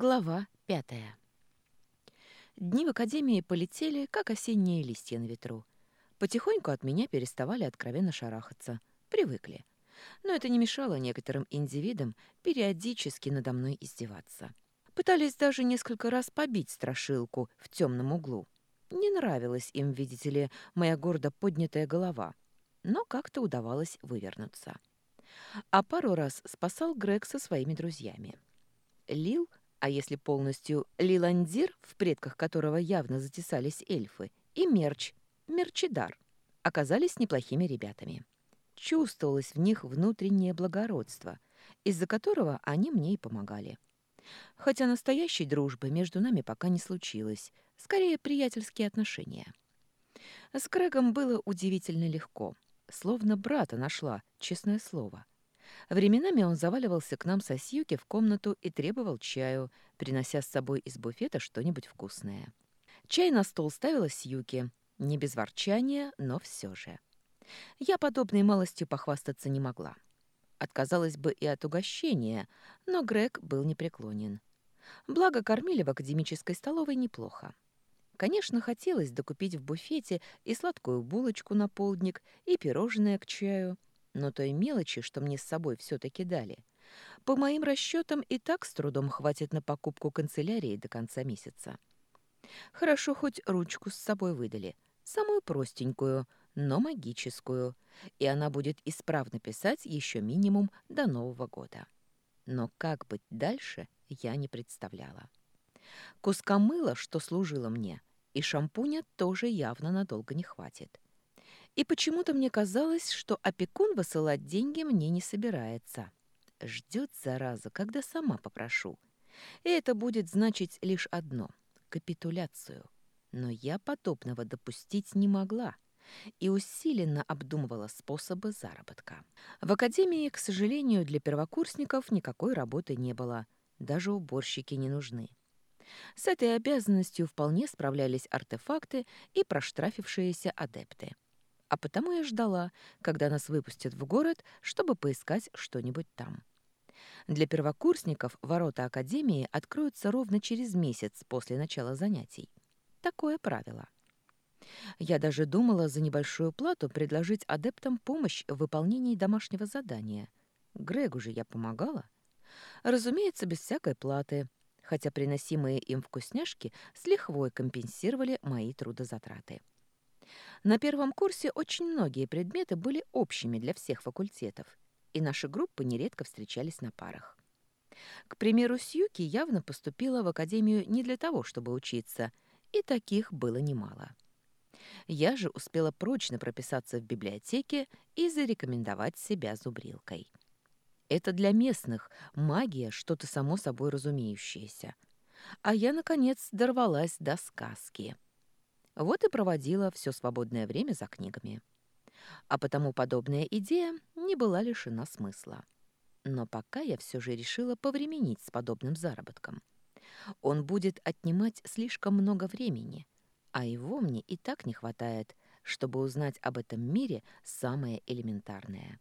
Глава пятая. Дни в академии полетели, как осенние листья на ветру. Потихоньку от меня переставали откровенно шарахаться. Привыкли. Но это не мешало некоторым индивидам периодически надо мной издеваться. Пытались даже несколько раз побить страшилку в темном углу. Не нравилась им, видите ли, моя гордо поднятая голова. Но как-то удавалось вывернуться. А пару раз спасал Грег со своими друзьями. Лил — а если полностью Лиландир, в предках которого явно затесались эльфы, и Мерч, Мерчидар, оказались неплохими ребятами. Чувствовалось в них внутреннее благородство, из-за которого они мне и помогали. Хотя настоящей дружбы между нами пока не случилось, скорее приятельские отношения. С Крэгом было удивительно легко, словно брата нашла, честное слово. Временами он заваливался к нам со Сьюки в комнату и требовал чаю, принося с собой из буфета что-нибудь вкусное. Чай на стол ставила Сьюки, не без ворчания, но все же. Я подобной малостью похвастаться не могла. Отказалась бы и от угощения, но Грег был непреклонен. Благо, кормили в академической столовой неплохо. Конечно, хотелось докупить в буфете и сладкую булочку на полдник, и пирожное к чаю — но той мелочи, что мне с собой все-таки дали, по моим расчетам и так с трудом хватит на покупку канцелярии до конца месяца. Хорошо, хоть ручку с собой выдали, самую простенькую, но магическую, и она будет исправно писать еще минимум до Нового года. Но как быть дальше, я не представляла. Куска мыла, что служило мне, и шампуня тоже явно надолго не хватит. И почему-то мне казалось, что опекун высылать деньги мне не собирается. Ждет, зараза, когда сама попрошу. И это будет значить лишь одно — капитуляцию. Но я подобного допустить не могла и усиленно обдумывала способы заработка. В академии, к сожалению, для первокурсников никакой работы не было. Даже уборщики не нужны. С этой обязанностью вполне справлялись артефакты и проштрафившиеся адепты а потому я ждала, когда нас выпустят в город, чтобы поискать что-нибудь там. Для первокурсников ворота Академии откроются ровно через месяц после начала занятий. Такое правило. Я даже думала за небольшую плату предложить адептам помощь в выполнении домашнего задания. Грегу же я помогала. Разумеется, без всякой платы, хотя приносимые им вкусняшки с лихвой компенсировали мои трудозатраты. На первом курсе очень многие предметы были общими для всех факультетов, и наши группы нередко встречались на парах. К примеру, Сьюки явно поступила в академию не для того, чтобы учиться, и таких было немало. Я же успела прочно прописаться в библиотеке и зарекомендовать себя зубрилкой. Это для местных магия что-то само собой разумеющееся. А я, наконец, дорвалась до сказки — вот и проводила все свободное время за книгами. А потому подобная идея не была лишена смысла. Но пока я все же решила повременить с подобным заработком. Он будет отнимать слишком много времени, а его мне и так не хватает, чтобы узнать об этом мире самое элементарное.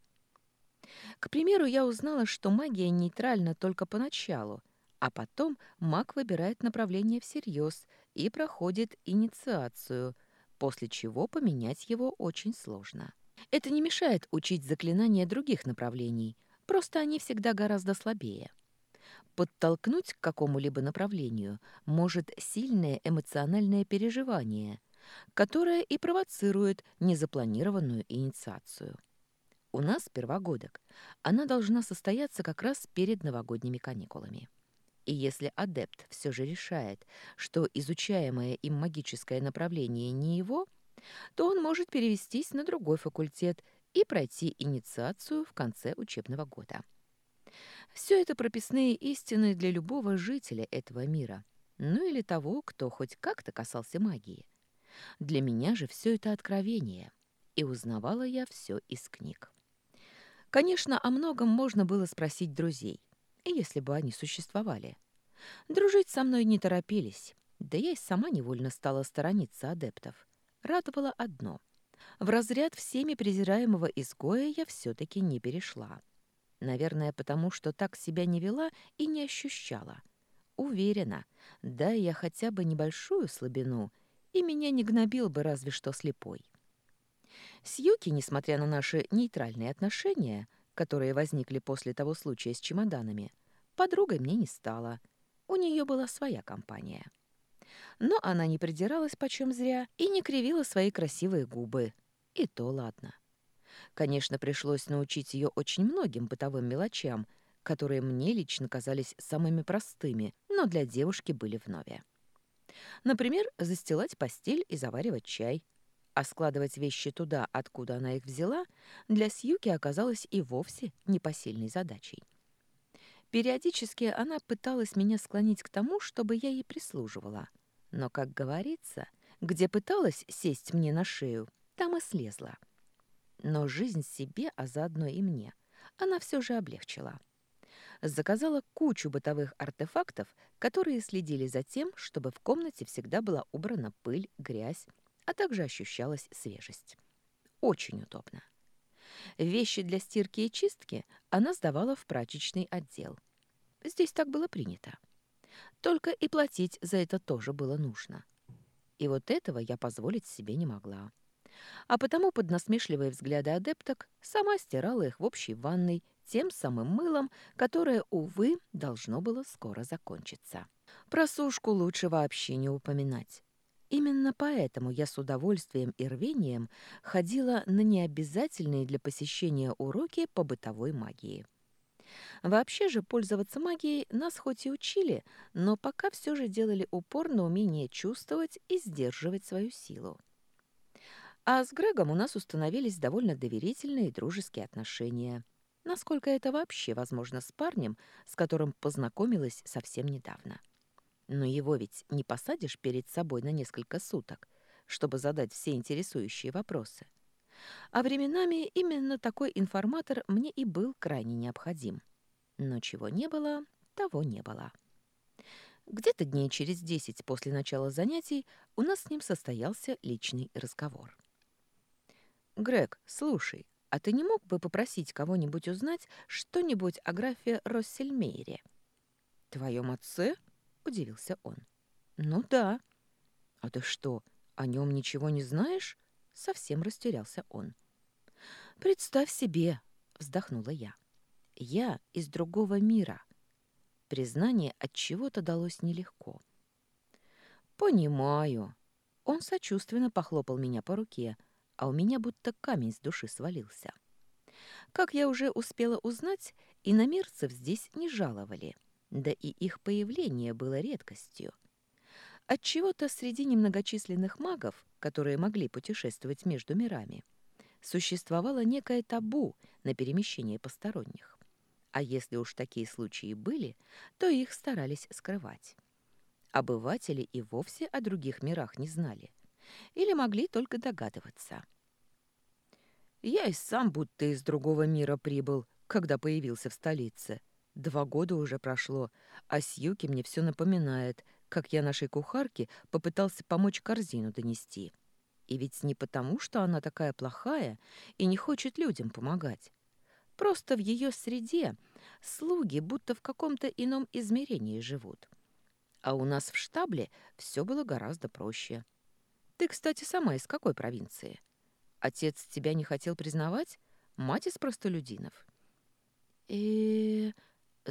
К примеру, я узнала, что магия нейтральна только поначалу, а потом маг выбирает направление всерьез и проходит инициацию, после чего поменять его очень сложно. Это не мешает учить заклинания других направлений, просто они всегда гораздо слабее. Подтолкнуть к какому-либо направлению может сильное эмоциональное переживание, которое и провоцирует незапланированную инициацию. У нас первогодок. Она должна состояться как раз перед новогодними каникулами. И если адепт все же решает, что изучаемое им магическое направление не его, то он может перевестись на другой факультет и пройти инициацию в конце учебного года. Все это прописные истины для любого жителя этого мира, ну или того, кто хоть как-то касался магии. Для меня же все это откровение, и узнавала я все из книг. Конечно, о многом можно было спросить друзей, если бы они существовали. Дружить со мной не торопились, да я и сама невольно стала сторониться адептов. Радовало одно. В разряд всеми презираемого изгоя я все-таки не перешла. Наверное, потому что так себя не вела и не ощущала. уверена, да я хотя бы небольшую слабину, и меня не гнобил бы разве что слепой. С Юки, несмотря на наши нейтральные отношения, которые возникли после того случая с чемоданами, подругой мне не стала. У нее была своя компания. Но она не придиралась почем зря и не кривила свои красивые губы. И то ладно. Конечно, пришлось научить ее очень многим бытовым мелочам, которые мне лично казались самыми простыми, но для девушки были вновь. Например, застилать постель и заваривать чай. А складывать вещи туда, откуда она их взяла, для Сьюки оказалось и вовсе непосильной задачей. Периодически она пыталась меня склонить к тому, чтобы я ей прислуживала. Но, как говорится, где пыталась сесть мне на шею, там и слезла. Но жизнь себе, а заодно и мне, она все же облегчила. Заказала кучу бытовых артефактов, которые следили за тем, чтобы в комнате всегда была убрана пыль, грязь, а также ощущалась свежесть. Очень удобно. Вещи для стирки и чистки она сдавала в прачечный отдел. Здесь так было принято. Только и платить за это тоже было нужно. И вот этого я позволить себе не могла а потому под насмешливые взгляды адепток сама стирала их в общей ванной тем самым мылом, которое, увы, должно было скоро закончиться. Про сушку лучше вообще не упоминать. Именно поэтому я с удовольствием и рвением ходила на необязательные для посещения уроки по бытовой магии. Вообще же пользоваться магией нас хоть и учили, но пока все же делали упор на умение чувствовать и сдерживать свою силу. А с Грегом у нас установились довольно доверительные и дружеские отношения. Насколько это вообще возможно с парнем, с которым познакомилась совсем недавно. Но его ведь не посадишь перед собой на несколько суток, чтобы задать все интересующие вопросы. А временами именно такой информатор мне и был крайне необходим. Но чего не было, того не было. Где-то дней через десять после начала занятий у нас с ним состоялся личный разговор. «Грег, слушай, а ты не мог бы попросить кого-нибудь узнать что-нибудь о графе Россельмейре?» «Твоем отце?» — удивился он. «Ну да». «А ты что, о нем ничего не знаешь?» — совсем растерялся он. «Представь себе», — вздохнула я. «Я из другого мира». Признание от чего-то далось нелегко. «Понимаю». Он сочувственно похлопал меня по руке, — а у меня будто камень с души свалился. Как я уже успела узнать, иномирцев здесь не жаловали, да и их появление было редкостью. Отчего-то среди немногочисленных магов, которые могли путешествовать между мирами, существовало некое табу на перемещение посторонних. А если уж такие случаи были, то их старались скрывать. Обыватели и вовсе о других мирах не знали, или могли только догадываться. Я и сам будто из другого мира прибыл, когда появился в столице. Два года уже прошло, а Сьюки мне все напоминает, как я нашей кухарке попытался помочь корзину донести. И ведь не потому, что она такая плохая и не хочет людям помогать. Просто в ее среде слуги будто в каком-то ином измерении живут. А у нас в штабле все было гораздо проще. Ты, кстати, сама из какой провинции? Отец тебя не хотел признавать? Мать из простолюдинов? э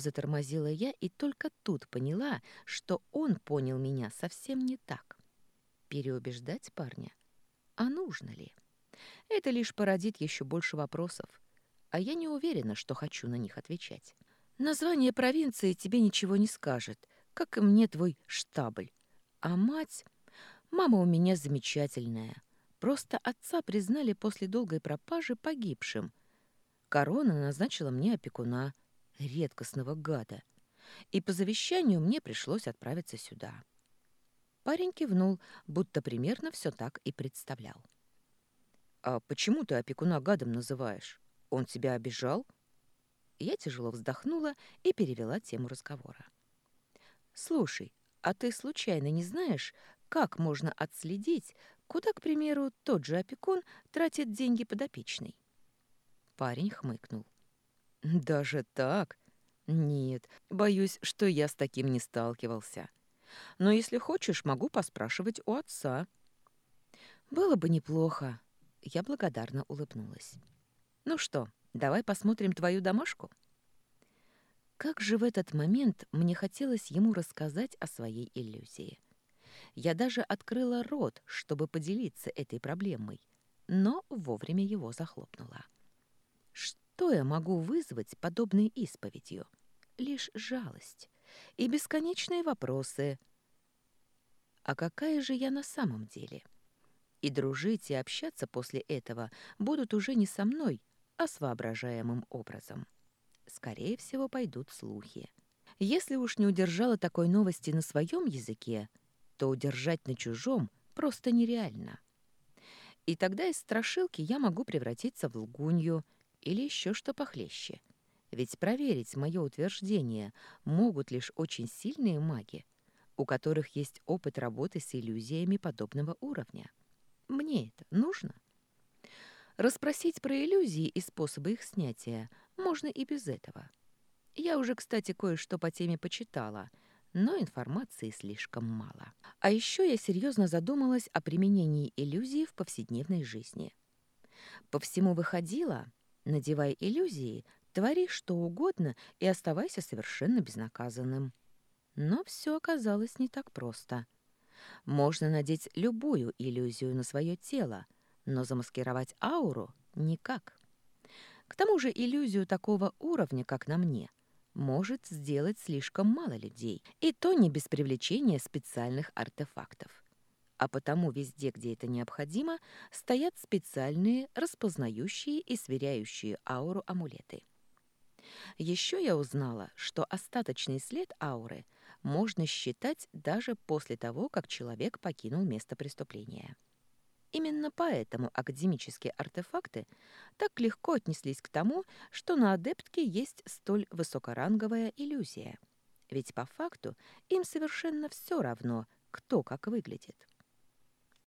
затормозила я и только тут поняла, что он понял меня совсем не так. Переубеждать парня? А нужно ли? Это лишь породит еще больше вопросов, а я не уверена, что хочу на них отвечать. Название провинции тебе ничего не скажет, как и мне твой штабль. А мать... Мама у меня замечательная. Просто отца признали после долгой пропажи погибшим. Корона назначила мне опекуна, редкостного гада. И по завещанию мне пришлось отправиться сюда. Парень кивнул, будто примерно все так и представлял. «А почему ты опекуна гадом называешь? Он тебя обижал?» Я тяжело вздохнула и перевела тему разговора. «Слушай, а ты случайно не знаешь, как можно отследить, куда, к примеру, тот же опекун тратит деньги подопечной? Парень хмыкнул. «Даже так? Нет, боюсь, что я с таким не сталкивался. Но если хочешь, могу поспрашивать у отца. Было бы неплохо. Я благодарно улыбнулась. Ну что, давай посмотрим твою домашку? Как же в этот момент мне хотелось ему рассказать о своей иллюзии. Я даже открыла рот, чтобы поделиться этой проблемой, но вовремя его захлопнула. Что я могу вызвать подобной исповедью? Лишь жалость и бесконечные вопросы. А какая же я на самом деле? И дружить и общаться после этого будут уже не со мной, а с воображаемым образом. Скорее всего, пойдут слухи. Если уж не удержала такой новости на своем языке, то удержать на чужом просто нереально. И тогда из страшилки я могу превратиться в лгунью или еще что похлеще. Ведь проверить мое утверждение могут лишь очень сильные маги, у которых есть опыт работы с иллюзиями подобного уровня. Мне это нужно? Расспросить про иллюзии и способы их снятия можно и без этого. Я уже, кстати, кое-что по теме почитала, но информации слишком мало. А еще я серьезно задумалась о применении иллюзии в повседневной жизни. По всему выходило, надевая иллюзии, Твори что угодно и оставайся совершенно безнаказанным. Но все оказалось не так просто. Можно надеть любую иллюзию на свое тело, но замаскировать ауру никак. К тому же иллюзию такого уровня, как на мне, может сделать слишком мало людей, и то не без привлечения специальных артефактов. А потому везде, где это необходимо, стоят специальные распознающие и сверяющие ауру амулеты. Еще я узнала, что остаточный след ауры можно считать даже после того, как человек покинул место преступления. Именно поэтому академические артефакты так легко отнеслись к тому, что на адептке есть столь высокоранговая иллюзия. Ведь по факту им совершенно все равно, кто как выглядит.